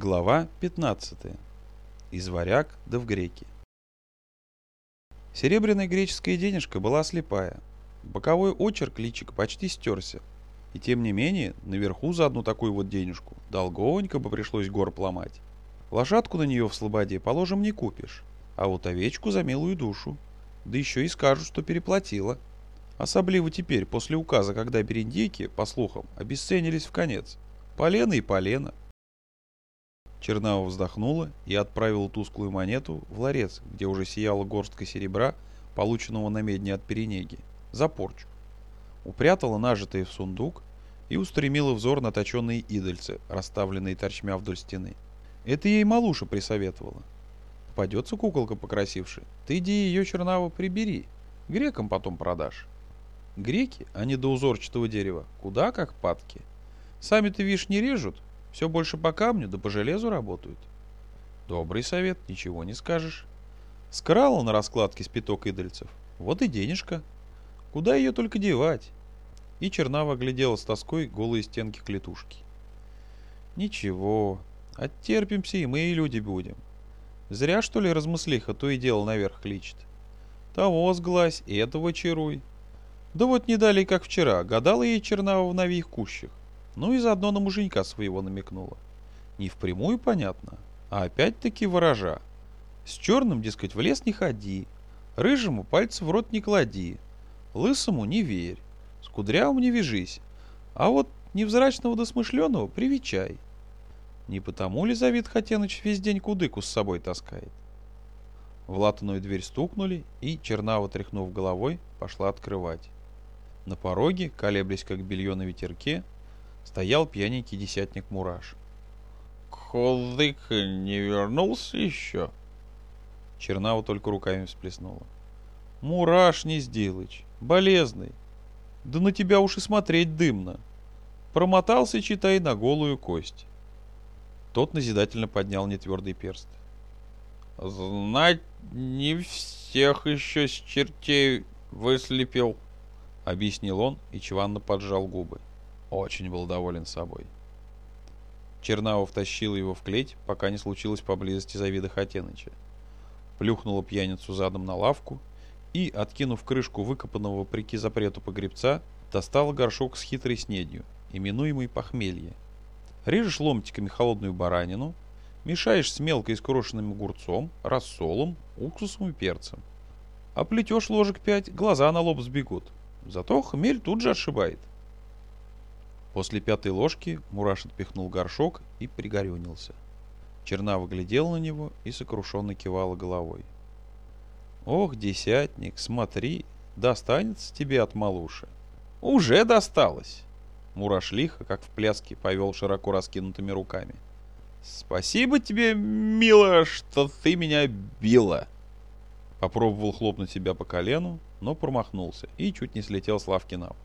Глава 15. Из варяг да в греки. Серебряная греческая денежка была слепая. Боковой очерк личика почти стерся. И тем не менее, наверху за одну такую вот денежку долгонько бы пришлось горб ломать. Лошадку на нее в слободе, положим, не купишь. А вот овечку за милую душу. Да еще и скажут, что переплатила. Особливо теперь, после указа, когда бериндейки, по слухам, обесценились в конец. Полено и полено. Чернава вздохнула и отправила тусклую монету в ларец, где уже сияла горстка серебра, полученного на медне от перенеги, за порчу. Упрятала нажитые в сундук и устремила взор на точенные идольцы, расставленные торчмя вдоль стены. Это ей Малуша присоветовала. Попадется куколка покрасившая, ты иди ее чернава прибери, грекам потом продашь. Греки, они до узорчатого дерева, куда как падки. Сами-то, видишь, не режут, все больше по камню да по железу работают. Добрый совет, ничего не скажешь. Скрала на раскладке спиток идольцев. Вот и денежка. Куда ее только девать? И Чернава глядела с тоской голые стенки клетушки. Ничего, оттерпимся и мы и люди будем. Зря, что ли, размыслиха то и дело наверх кличет. Того сглазь, этого чаруй. Да вот не далее, как вчера, гадала ей Чернава в нових кущах. Ну и заодно на муженька своего намекнула. Не впрямую, понятно, а опять-таки ворожа. С черным, дескать, в лес не ходи, рыжему пальцы в рот не клади, лысому не верь, с кудрявым не вяжись, а вот невзрачного до смышленого привечай. Не потому ли Завид Хатеныч весь день кудыку с собой таскает? В латаную дверь стукнули, и Чернава, тряхнув головой, пошла открывать. На пороге, колеблясь как белье на ветерке, стоял пьяненький десятник Мураш. Холдык не вернулся еще? Чернава только руками всплеснула. Мураш не сделач, болезный. Да на тебя уж и смотреть дымно. Промотался, читай, на голую кость. Тот назидательно поднял нетвердый перст. Знать не всех еще с чертей выслепил, объяснил он и чванно поджал губы. Очень был доволен собой. Чернава втащила его в клеть, пока не случилось поблизости Завида Хатеныча. Плюхнула пьяницу задом на лавку и, откинув крышку выкопанного вопреки запрету погребца, достала горшок с хитрой снедью, именуемый похмелье. Режешь ломтиками холодную баранину, мешаешь с мелко искрошенным огурцом, рассолом, уксусом и перцем. А плетешь ложек пять, глаза на лоб сбегут. Зато хмель тут же отшибает. После пятой ложки Мураш отпихнул горшок и пригорюнился. Черна выглядела на него и сокрушенно кивала головой. «Ох, десятник, смотри, достанется тебе от малуши». «Уже досталось!» Мураш лихо, как в пляске, повел широко раскинутыми руками. «Спасибо тебе, мило, что ты меня била!» Попробовал хлопнуть себя по колену, но промахнулся и чуть не слетел с лавки на пол.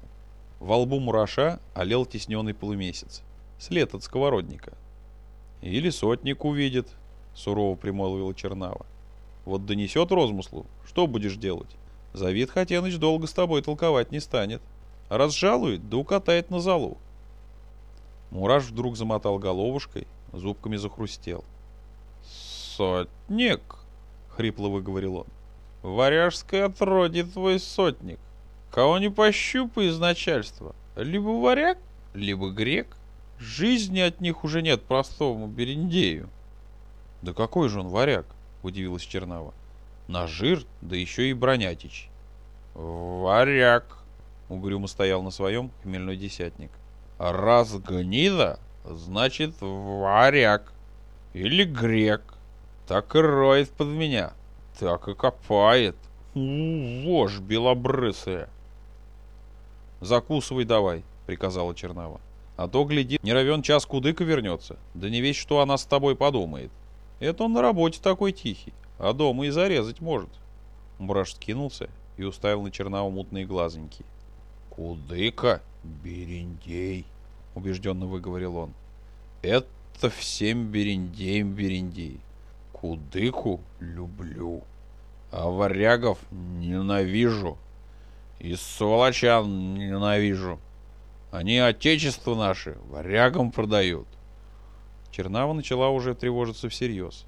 Во лбу мураша олел тесненный полумесяц. След от сковородника. «Или сотник увидит», — сурово примолвила Чернава. «Вот донесет розмыслу, что будешь делать? Завид Хатеныч долго с тобой толковать не станет. Разжалует, да укатает на залу». Мураш вдруг замотал головушкой, зубками захрустел. «Сотник!» — хрипло выговорил он. «Варяжское отродье твой сотник. Кого не пощупай из начальства, либо варяг, либо грек. Жизни от них уже нет простому бериндею. Да какой же он варяг, удивилась Чернава. Нажир, да еще и бронятич. Варяг, угрюмо стоял на своем хмельной десятник. Раз гнида, значит варяг. Или грек. Так и роет под меня, так и копает. Вошь белобрысая. «Закусывай давай», — приказала Чернава. «А то, гляди, не равен час кудыка вернется, да не весь, что она с тобой подумает. Это он на работе такой тихий, а дома и зарезать может». Мураш скинулся и уставил на Чернаву мутные глазоньки. «Кудыка, бериндей», — убежденно выговорил он. «Это всем бериндеем бериндей. Кудыку люблю, а варягов ненавижу». И сволочан ненавижу. Они отечество наше варягам продают. Чернава начала уже тревожиться всерьез.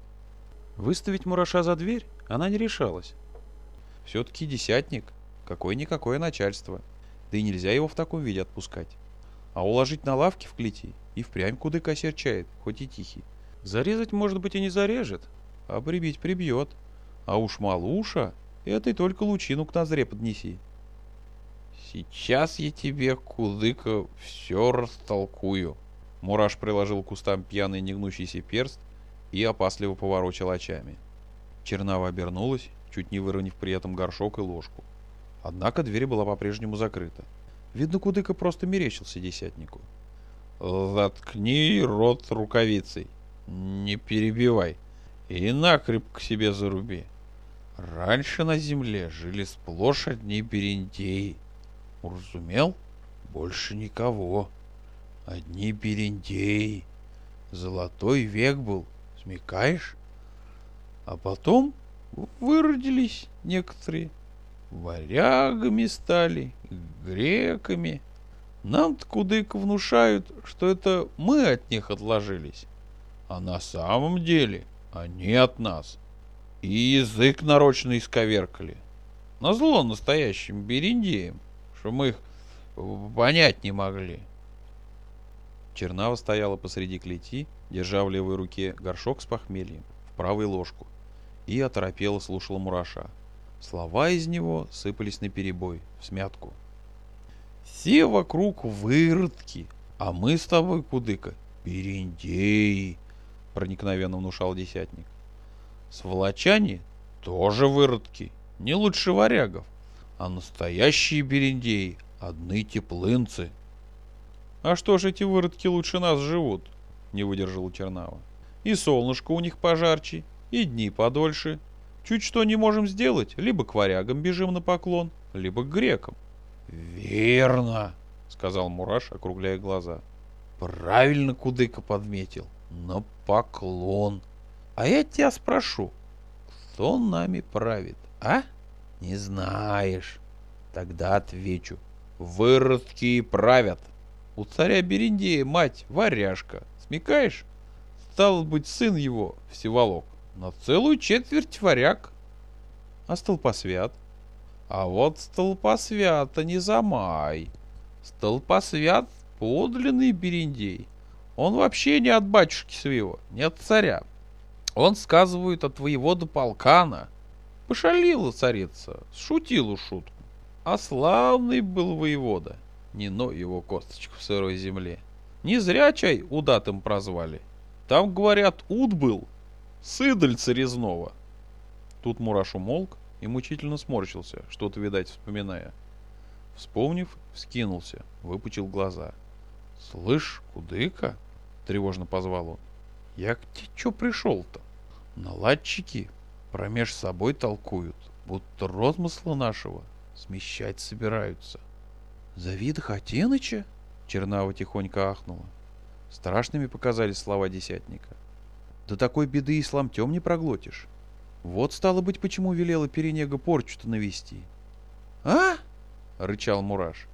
Выставить мураша за дверь она не решалась. Все-таки десятник, какое-никакое начальство, да и нельзя его в таком виде отпускать. А уложить на лавке в клети и впрямь кудыка осерчает, хоть и тихий. Зарезать, может быть, и не зарежет, а прибить прибьет. А уж малуша, это и только лучину к назре поднеси. Сейчас я тебе, кудыка, все растолкую. Мураш приложил к кустам пьяный негнущийся перст и опасливо поворочил очами. Чернава обернулась, чуть не выронив при этом горшок и ложку. Однако дверь была по-прежнему закрыта. Видно, Кудыка просто мерещился десятнику. «Заткни рот рукавицей, не перебивай, и накреп к себе заруби. Раньше на земле жили сплошь одни бериндеи. Уразумел? Больше никого. Одни бериндеи. Золотой век был, смекаешь? А потом выродились некоторые. Варягами стали, греками. Нам-то кудык внушают, что это мы от них отложились. А на самом деле они от нас. И язык нарочно исковеркали. Назло настоящим бериндеям, что мы их понять не могли. Чернава стояла посреди клети, держа в левой руке горшок с похмельем, в правой ложку, и оторопела слушала мураша. Слова из него сыпались на перебой, в смятку. «Все вокруг выродки, а мы с тобой, Кудыка, бериндеи», — проникновенно внушал десятник. «Сволочане тоже выродки, не лучше варягов, а настоящие бериндеи — одни теплынцы». «А что ж эти выродки лучше нас живут?» — не выдержал Чернава. «И солнышко у них пожарче, и дни подольше. Чуть что не можем сделать, либо к варягам бежим на поклон, либо к грекам». «Верно!» — сказал Мураш, округляя глаза. «Правильно Кудыка подметил. На поклон. А я тебя спрошу, кто нами правит, а? Не знаешь. Тогда отвечу. Выродки правят. У царя Берендея мать варяжка. Смекаешь? Стал быть, сын его, Всеволок, на целую четверть варяг. А столпосвят? А вот столпосвята не замай. Столпосвят подлинный Берендей. Он вообще не от батюшки своего, не от царя. Он, сказывают, от воевода полкана. Пошалила царица, шутила шутку. А славный был воевода не но его косточку в сырой земле. Не зря чай удатым прозвали. Там, говорят, уд был, сыдальца резного. Тут Мураш умолк и мучительно сморщился, что-то, видать, вспоминая. Вспомнив, вскинулся, выпучил глаза. «Слышь, кудыка?» — тревожно позвал он. «Я к тебе чё пришел-то? Наладчики промеж собой толкуют, будто розмысла нашего смещать собираются. «Завид Хатеныча?» Чернава тихонько ахнула. Страшными показались слова десятника. «Да такой беды ислам тем не проглотишь. Вот стало быть, почему велела Перенега порчу-то навести». «А?» — рычал Мураш.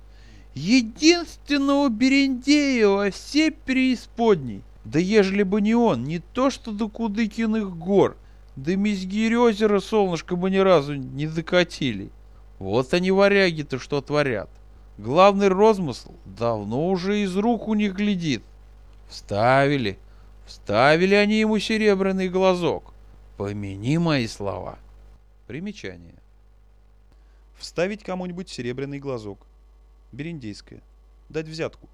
«Единственного Берендея во всей преисподней! Да ежели бы не он, не то что до Кудыкиных гор, да Мизгирь озера солнышко бы ни разу не закатили. Вот они варяги-то что творят. Главный розмысл давно уже из рук у них глядит. Вставили, вставили они ему серебряный глазок. Помяни мои слова. Примечание. Вставить кому-нибудь серебряный глазок. Бериндейское. Дать взятку.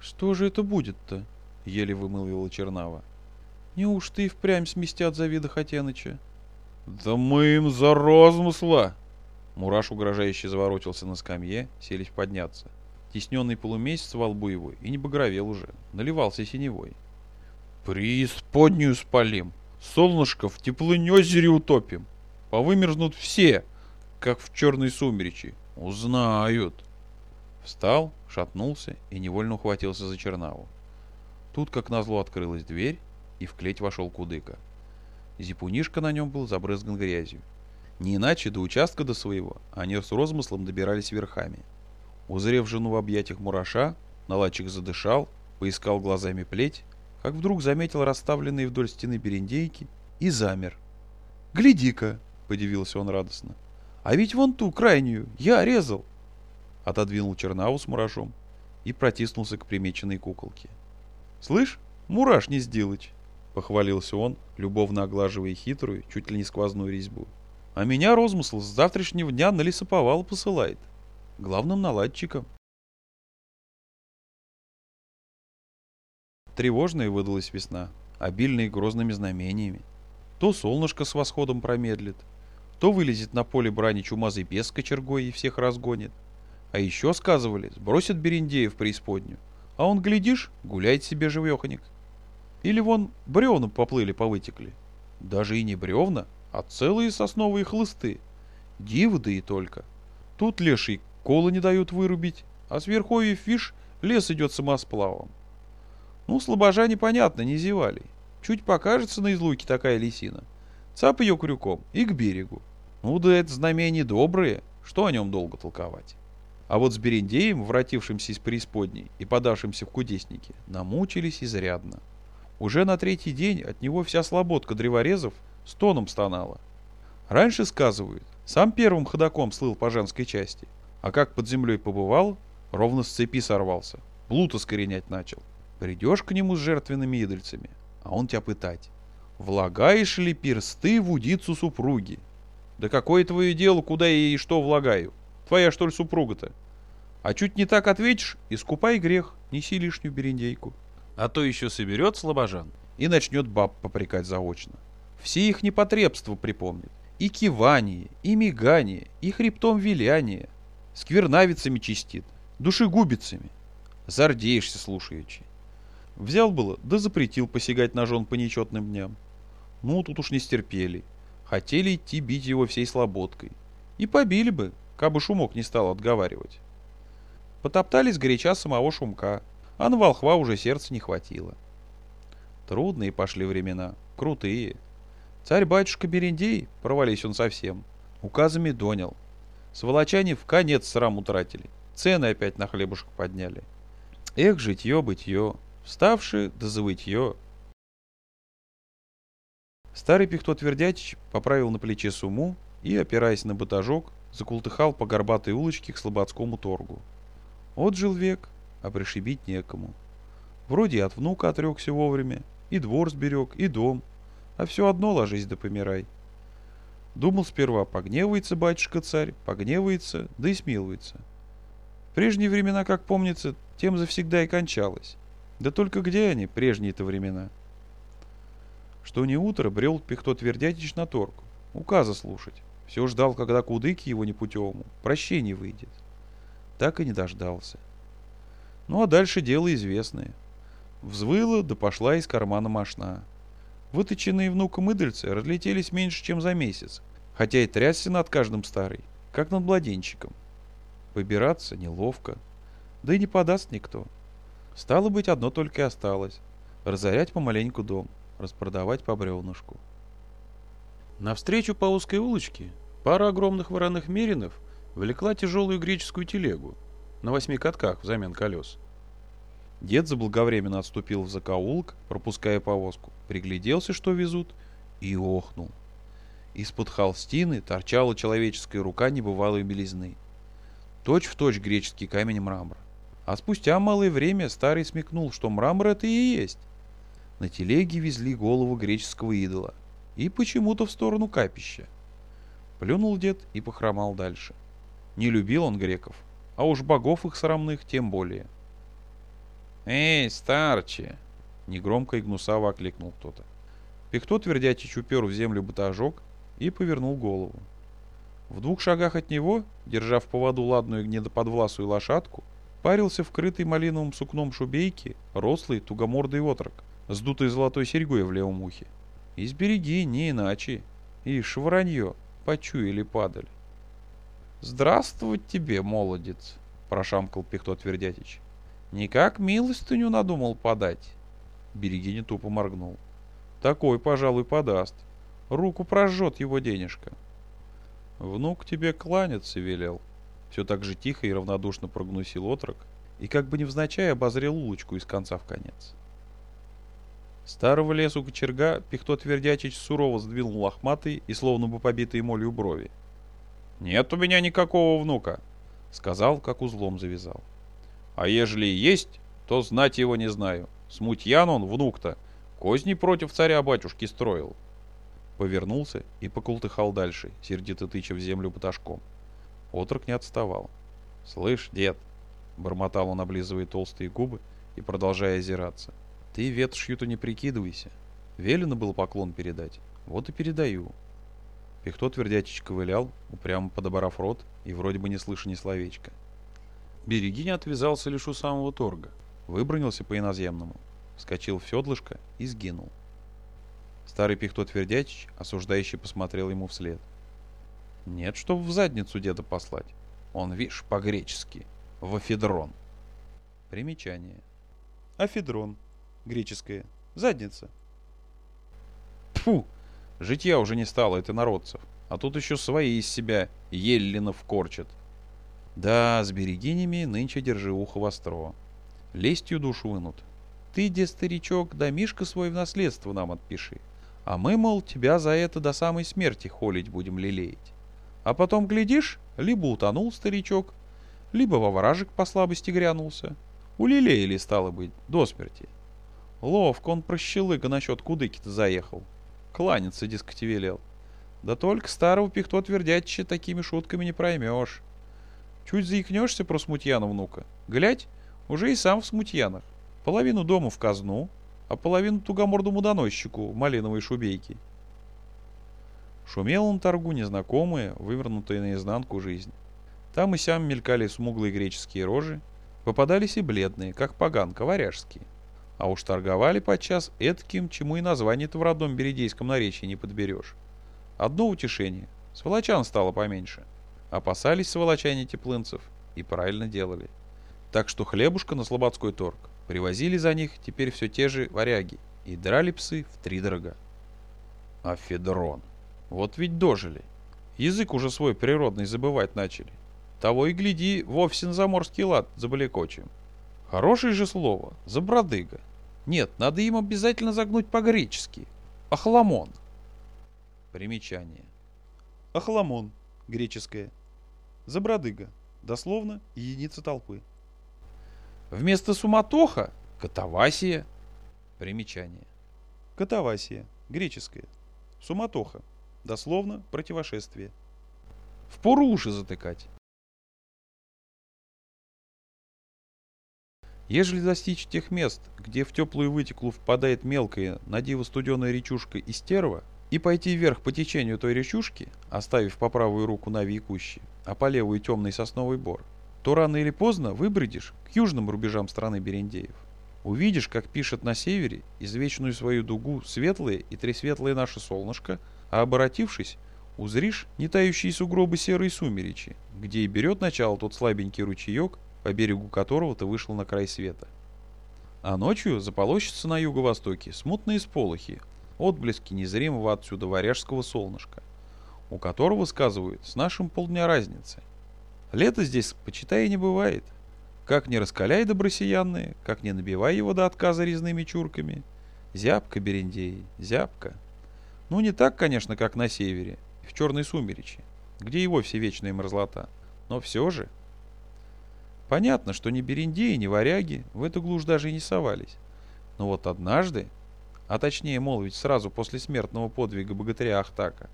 «Что же это будет-то?» — еле вымылвила Чернава. «Неужто и впрямь сместят Завида Хотяныча?» «Да мы им за розмысла!» Мураш угрожающе заворотился на скамье, селись подняться. Тесненный полумесяц во лбу его и не багровел уже, наливался синевой. «Преисподнюю спалим! Солнышко в теплынь озере утопим! Повымерзнут все, как в черной сумеречи! Узнают!» Встал, шатнулся и невольно ухватился за чернаву. Тут, как назло, открылась дверь, и в клеть вошел кудыка. Зипунишка на нем был забрызган грязью. Не иначе до участка до своего они с розмыслом добирались верхами. Узрев жену в объятиях мураша, наладчик задышал, поискал глазами плеть, как вдруг заметил расставленные вдоль стены берендейки и замер. «Гляди-ка!» — подивился он радостно. «А ведь вон ту, крайнюю, я резал!» Отодвинул чернаву с муражом и протиснулся к примеченной куколке. «Слышь, мураш не сделать!» — похвалился он, любовно оглаживая хитрую, чуть ли не сквозную резьбу. «А меня розмысл с завтрашнего дня на лесоповал посылает. Главным наладчиком». Тревожная выдалась весна, обильная грозными знамениями. То солнышко с восходом промедлит, то вылезет на поле брани чумазый бес с кочергой и всех разгонит. А еще, сказывали, сбросят Берендея в преисподнюю, а он, глядишь, гуляет себе живеханик. Или вон бревна поплыли, повытекли. Даже и не бревна, а целые сосновые хлысты. Дивы да и только. Тут леший колы не дают вырубить, а сверху и фиш лес идет самосплавом. Ну, слабожа непонятно, не зевали. Чуть покажется на излуке такая лисина. Цап ее крюком и к берегу. Ну да это знамение доброе, что о нем долго толковать. А вот с Берендеем, вратившимся из преисподней и подавшимся в кудесники, намучились изрядно. Уже на третий день от него вся слободка древорезов с тоном стонала. Раньше, сказывают, сам первым ходаком слыл по женской части, а как под землей побывал, ровно с цепи сорвался, блуд искоренять начал. Придешь к нему с жертвенными идольцами, а он тебя пытать. Влагаешь ли персты в удицу супруги? Да какое твое дело, куда я и что влагаю? Твоя, что ли, супруга-то? А чуть не так ответишь, искупай грех, неси лишнюю берендейку. А то еще соберет слабожан и начнет баб попрекать заочно. Все их непотребства припомнит. И кивание, и мигание, и хребтом виляние. Сквернавицами чистит, душегубицами. Зардеешься, слушаючи. Взял было, да запретил посягать жен по нечетным дням. Ну, тут уж не стерпели. Хотели идти бить его всей слободкой. И побили бы, кабы Шумок не стал отговаривать. Потоптались горяча самого Шумка, а на волхва уже сердца не хватило. Трудные пошли времена, крутые. Царь-батюшка Берендей, провались он совсем, указами донял. Сволочане в конец срам утратили, цены опять на хлебушек подняли. Эх, житье-бытье, вставши да завытье. Старый Пихто Твердятич поправил на плече суму и, опираясь на батажок, закултыхал по горбатой улочке к слободскому торгу. Отжил век, а пришибить некому. Вроде от внука отрекся вовремя, и двор сберег, и дом, а все одно ложись да помирай. Думал сперва, погневается батюшка-царь, погневается, да и смилуется. В прежние времена, как помнится, тем завсегда и кончалось. Да только где они, прежние-то времена? Что не утро, брел Пихто Твердятич на торг, указа слушать. Все ждал, когда кудыки его непутевому, прощение выйдет. Так и не дождался. Ну а дальше дело известное. Взвыла, да пошла из кармана мошна. Выточенные внуком идольцы разлетелись меньше, чем за месяц, хотя и трясся над каждым старый, как над младенчиком. Побираться неловко, да и не подаст никто. Стало быть, одно только и осталось — разорять помаленьку дом, распродавать по бревнышку. Навстречу по узкой улочке пара огромных вороных меринов влекла тяжелую греческую телегу, на восьми катках взамен колес. Дед заблаговременно отступил в закоулок, пропуская повозку, пригляделся, что везут, и охнул. Из-под холстины торчала человеческая рука небывалой белизны. Точь в точь греческий камень мрамор. А спустя малое время старый смекнул, что мрамор это и есть. На телеге везли голову греческого идола. И почему-то в сторону капища. Плюнул дед и похромал дальше. Не любил он греков, а уж богов их срамных тем более. «Эй, старче!» — негромко и гнусаво окликнул кто-то. Пихто твердячий упер в землю батажок и повернул голову. В двух шагах от него, держа в поводу ладную гнедоподвласую лошадку, парился вкрытый малиновым сукном шубейки рослый тугомордый отрок с дутой золотой серьгой в левом ухе. Избереги, не иначе. И шваранье, почуяли падаль. «Здравствовать тебе, молодец!» — прошамкал Пихто Твердятич. «Никак милостыню надумал подать?» Берегиня тупо моргнул. «Такой, пожалуй, подаст. Руку прожжет его денежка». «Внук тебе кланяться велел». Все так же тихо и равнодушно прогнусил отрок и как бы невзначай обозрел улочку из конца в конец. Старого лесу кочерга Пихто Твердячич сурово сдвинул лохматый и словно бы побитые молью брови. «Нет у меня никакого внука», — сказал, как узлом завязал. «А ежели и есть, то знать его не знаю. Смутьян он, внук-то, козни против царя-батюшки строил». Повернулся и покултыхал дальше, сердито тыча в землю поташком. Отрок не отставал. «Слышь, дед», — бормотал он, облизывая толстые губы и продолжая озираться, — «ты ветошью-то не прикидывайся. Велено было поклон передать. Вот и передаю. Пихто твердячич ковылял, упрямо подобрав рот и вроде бы не слыша ни словечка. Берегиня отвязался лишь у самого торга, выбронился по иноземному, вскочил в седлышко и сгинул. Старый Пихто твердячич осуждающий посмотрел ему вслед. Нет, чтоб в задницу деда послать. Он, вишь, по-гречески. В афедрон. Примечание. Афедрон. Греческое. Задница. Тфу! Житья уже не стало, это народцев. А тут еще свои из себя еллинов корчат. Да, с берегинями нынче держи ухо востро. Лестью душу вынут. Ты, де старичок, да Мишка свой в наследство нам отпиши. А мы, мол, тебя за это до самой смерти холить будем лелеять. А потом, глядишь, либо утонул старичок, либо во вражек по слабости грянулся. Улелеяли, стало быть, до смерти. Ловко он прощелыга насчет кудыки-то заехал. Кланяться, дескать, велел. Да только старого пихто твердячища такими шутками не проймешь. Чуть заикнешься про смутьяна внука. Глядь, уже и сам в смутьянах. Половину дома в казну, а половину тугомордому доносчику в малиновой шубейке. Шумел он торгу незнакомые, вывернутые наизнанку жизнь. Там и сям мелькали смуглые греческие рожи, попадались и бледные, как поганка, варяжские. А уж торговали подчас этким, чему и название-то в родном бередейском наречии не подберешь. Одно утешение. Сволочан стало поменьше. Опасались сволочане теплынцев и правильно делали. Так что хлебушка на слободской торг привозили за них теперь все те же варяги и драли псы в три дорога. А Федрон. Вот ведь дожили. Язык уже свой природный забывать начали. Того и гляди, вовсе на заморский лад забалекочем. Хорошее же слово, забродыга. Нет, надо им обязательно загнуть по-гречески. Ахламон. Примечание. Ахламон. Греческое. Забродыга. Дословно единица толпы. Вместо суматоха – катавасия. Примечание. Катавасия. Греческое. Суматоха. Дословно противошествие. Впору уши затыкать. Ежели достичь тех мест, где в теплую вытеклу впадает мелкая, на диво студеная речушка Истерва, и пойти вверх по течению той речушки, оставив по правую руку Нави и Кущи, а по левую темный сосновый бор, то рано или поздно выбредишь к южным рубежам страны Берендеев. Увидишь, как пишет на севере извечную свою дугу светлое и тресветлое наше солнышко, а оборотившись, узришь не тающие сугробы серой сумеречи, где и берет начало тот слабенький ручеек, по берегу которого ты вышел на край света. А ночью заполощутся на юго-востоке смутные сполохи, отблески незримого отсюда варяжского солнышка, у которого, сказывают, с нашим полдня разницы. Лето здесь, почитай, не бывает. Как не раскаляй добросиянные, как не набивай его до отказа резными чурками. Зябка, Берендей, зябка. Ну, не так, конечно, как на севере, в черной сумеречи, где и вовсе вечная мерзлота. Но все же Понятно, что ни бериндеи, ни варяги в эту глушь даже и не совались. Но вот однажды, а точнее, мол, ведь сразу после смертного подвига богатыря Ахтака,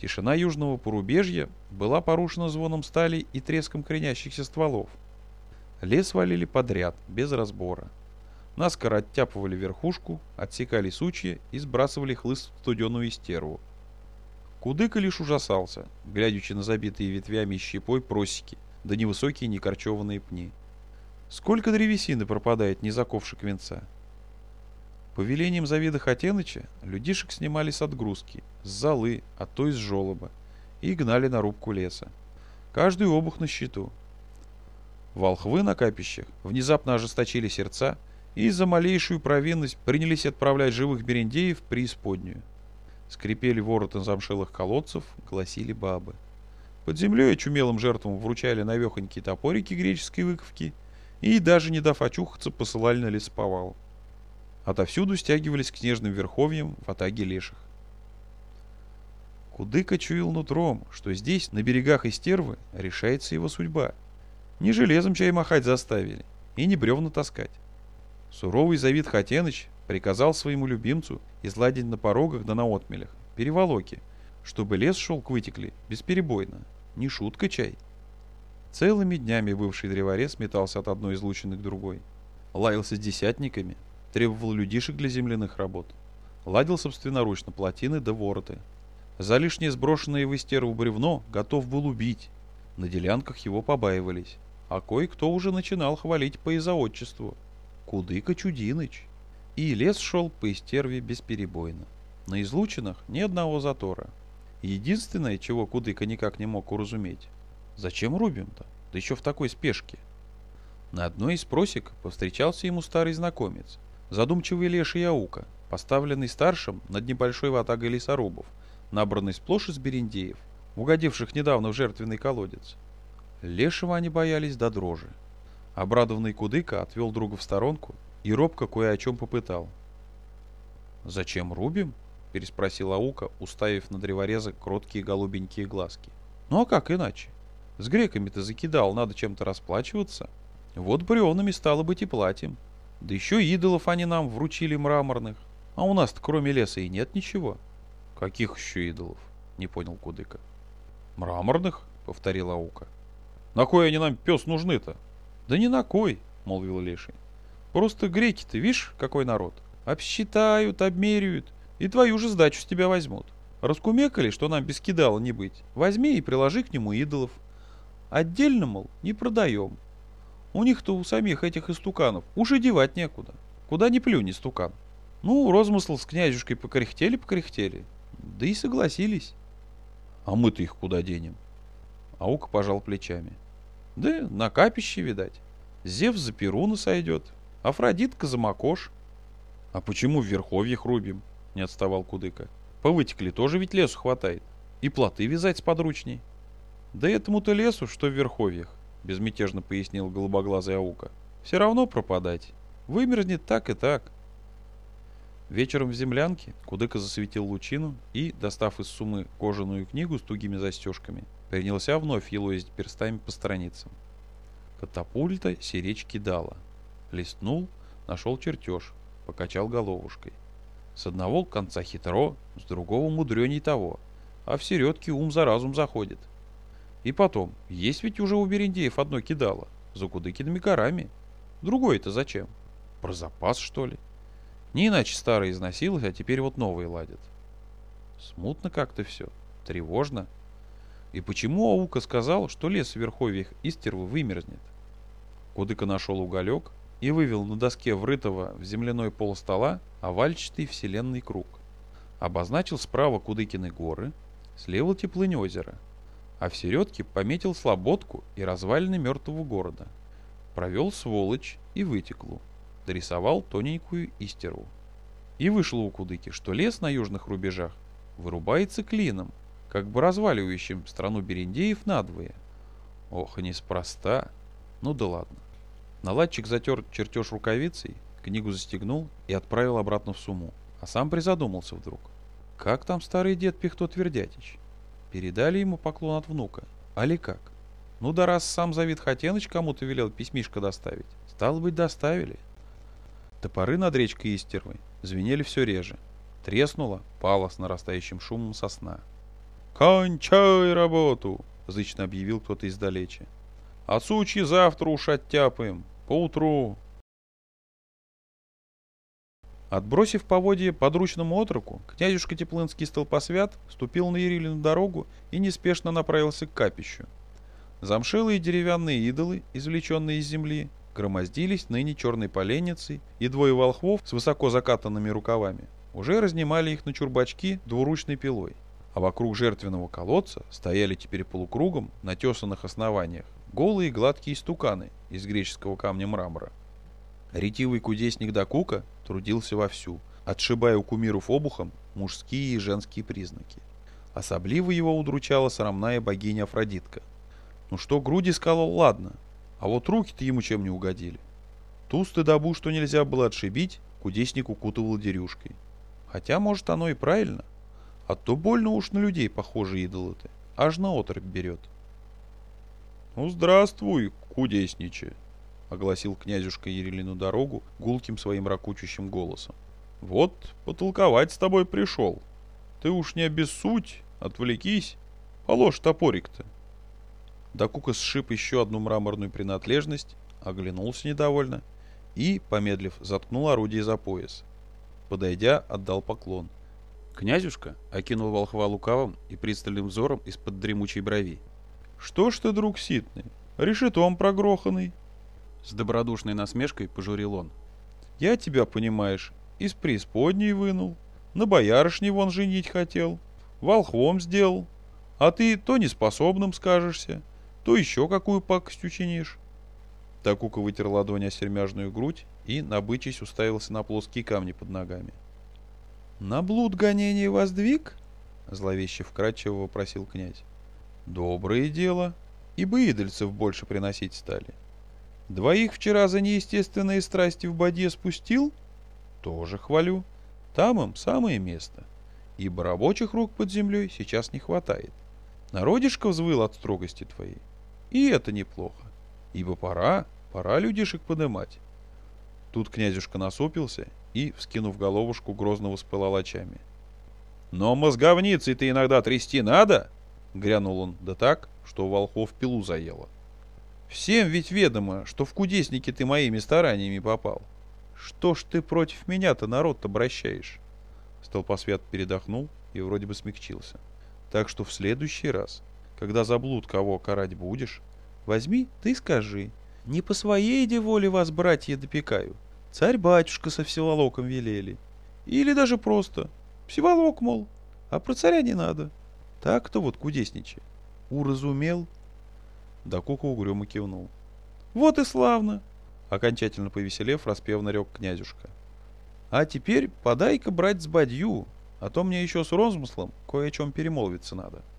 тишина южного порубежья была порушена звоном стали и треском кренящихся стволов. Лес валили подряд, без разбора. Наскоро оттяпывали верхушку, отсекали сучья и сбрасывали хлыст в студеную истерву. Кудыка лишь ужасался, глядячи на забитые ветвями и щепой просеки, да невысокие некорчеванные пни. Сколько древесины пропадает, не заковши квинца? По велениям Завида Хатеныча людишек снимали с отгрузки, с золы, а то из жолоба, и гнали на рубку леса. Каждый обух на счету. Волхвы на капищах внезапно ожесточили сердца и за малейшую провинность принялись отправлять живых берендеев в преисподнюю. Скрипели ворота замшелых колодцев, гласили бабы. Под землей чумелым жертвам вручали навехонькие топорики греческой выковки и, даже не дав очухаться, посылали на лесоповал. Отовсюду стягивались к снежным верховьям в атаге леших. Кудыка чуял нутром, что здесь, на берегах Истервы, решается его судьба. Не железом чай махать заставили, и не бревна таскать. Суровый Завид Хатеныч приказал своему любимцу изладить на порогах да на отмелях переволоки, чтобы лес шел к вытекли бесперебойно. Не шутка чай. Целыми днями бывший древорез метался от одной излучины к другой. Лаялся с десятниками, требовал людишек для земляных работ. Ладил собственноручно плотины да вороты. За лишнее сброшенное в истеру бревно готов был убить. На делянках его побаивались, а кое-кто уже начинал хвалить по изоотчеству. Кудыка Чудиныч. И лес шел по истерве бесперебойно. На излучинах ни одного затора. Единственное, чего Кудыка никак не мог уразуметь, зачем рубим-то, да еще в такой спешке. На одной из просек повстречался ему старый знакомец, задумчивый леший Аука, поставленный старшим над небольшой ватагой лесорубов, набранный сплошь из бериндеев, угодивших недавно в жертвенный колодец. Лешего они боялись до дрожи. Обрадованный Кудыка отвел друга в сторонку и робко кое о чем попытал. «Зачем рубим?» — переспросил Аука, уставив на древореза кроткие голубенькие глазки. «Ну а как иначе? С греками-то закидал, надо чем-то расплачиваться. Вот бревнами стало быть и платим. Да еще идолов они нам вручили мраморных. А у нас-то кроме леса и нет ничего. Каких еще идолов? Не понял Кудыка. Мраморных? Повторила Аука. На кой они нам, пес, нужны-то? Да не на кой, молвил Леший. Просто греки-то, видишь, какой народ. Обсчитают, обмеряют, и твою же сдачу с тебя возьмут. Раскумекали, что нам без кидала не быть. Возьми и приложи к нему идолов. Отдельно, мол, не продаем. У них-то у самих этих истуканов уже девать некуда. Куда ни плюнь, истукан. Ну, розмысл с князюшкой покряхтели-покряхтели. Да и согласились. А мы-то их куда денем? Аук пожал плечами. Да на капище, видать. Зевс за Перуна сойдет. Афродитка за Макош. А почему в Верховьях рубим? Не отставал Кудыка. Повытекли тоже ведь лесу хватает. И плоты вязать сподручней. Да этому-то лесу, что в Верховьях, безмятежно пояснил голубоглазый Аука. Все равно пропадать. Вымерзнет так и так. Вечером в землянке Кудыка засветил лучину и, достав из сумы кожаную книгу с тугими застежками, принялся вновь елозить перстами по страницам. Катапульта сиречь кидала. Листнул, нашел чертеж, покачал головушкой. С одного конца хитро, с другого мудреней того, а в середке ум за разум заходит. И потом, есть ведь уже у Берендеев одно кидало, за Кудыкиными горами. Другое-то зачем? Про запас, что ли? Не иначе старые износилось, а теперь вот новые ладят. Смутно как-то все. Тревожно. И почему Аука сказал, что лес в верховьях Истервы вымерзнет? Кудыка нашел уголек и вывел на доске врытого в земляной пол стола овальчатый вселенный круг. Обозначил справа Кудыкины горы, слева теплынь озера, а в середке пометил слободку и развалины мертвого города. Провел сволочь и вытеклу дорисовал тоненькую истеру. И вышло у Кудыки, что лес на южных рубежах вырубается клином, как бы разваливающим страну Берендеев надвое. Ох, неспроста. Ну да ладно. Наладчик затер чертеж рукавицей, книгу застегнул и отправил обратно в сумму. А сам призадумался вдруг. Как там старый дед Пихто Твердятич? Передали ему поклон от внука? Али как? Ну да раз сам Завид Хатеныч кому-то велел письмишко доставить, стало быть, доставили. Топоры над речкой Истервой звенели все реже. Треснула, пала с нарастающим шумом сосна. «Кончай работу!» — зычно объявил кто-то издалече. «А сучьи завтра уж оттяпаем, поутру!» Отбросив поводье подручному отроку, князюшка Теплынский столпосвят ступил на Ерилину дорогу и неспешно направился к капищу. Замшилые деревянные идолы, извлеченные из земли, громоздились ныне черной поленницей, и двое волхвов с высоко закатанными рукавами уже разнимали их на чурбачки двуручной пилой. А вокруг жертвенного колодца стояли теперь полукругом на тесанных основаниях голые гладкие стуканы из греческого камня мрамора. Ретивый кудесник Дакука трудился вовсю, отшибая у кумиров обухом мужские и женские признаки. Особливо его удручала срамная богиня Афродитка. Ну что груди скалол, ладно, а вот руки-то ему чем не угодили. Ту стыдобу, что нельзя было отшибить, кудесник укутывал дерюшкой. Хотя, может, оно и правильно. А то больно уж на людей похожи идолы-то. Аж на отрыв берет. «Ну, здравствуй, кудесниче!» — огласил князюшка Ерелину дорогу гулким своим ракучущим голосом. «Вот, потолковать с тобой пришел. Ты уж не обессудь, отвлекись. Положь топорик-то». Дакука сшиб еще одну мраморную принадлежность, оглянулся недовольно и, помедлив, заткнул орудие за пояс. Подойдя, отдал поклон. Князюшка окинул волхва лукавым и пристальным взором из-под дремучей брови. «Что ж ты, друг ситный, решетом прогроханный?» С добродушной насмешкой пожурил он. «Я тебя, понимаешь, из преисподней вынул, на боярышне вон женить хотел, волхвом сделал, а ты то неспособным скажешься, то еще какую пакость учинишь». Такука вытер ладонь о сермяжную грудь и, набычись, уставился на плоские камни под ногами. «На блуд гонение воздвиг?» — зловеще вкратчиво вопросил князь. «Доброе дело, ибо идольцев больше приносить стали. Двоих вчера за неестественные страсти в боде спустил? Тоже хвалю. Там им самое место, ибо рабочих рук под землей сейчас не хватает. Народишко взвыл от строгости твоей. И это неплохо, ибо пора, пора людишек подымать. Тут князюшка насупился и, вскинув головушку, грозно воспылал очами. «Но мозговницей ты иногда трясти надо!» — грянул он, да так, что волхов пилу заело. «Всем ведь ведомо, что в кудесники ты моими стараниями попал. Что ж ты против меня-то народ обращаешь?» Столпосвят передохнул и вроде бы смягчился. «Так что в следующий раз, когда заблуд кого карать будешь, возьми ты скажи, не по своей де воле вас, братья, допекаю, Царь-батюшка со всеволоком велели. Или даже просто. Всеволок, мол. А про царя не надо. Так-то вот кудесничай. Уразумел? Да кука угрюмо кивнул. Вот и славно. Окончательно повеселев, распев нарек князюшка. А теперь подай-ка брать с бадью, а то мне еще с розмыслом кое о чем перемолвиться надо. —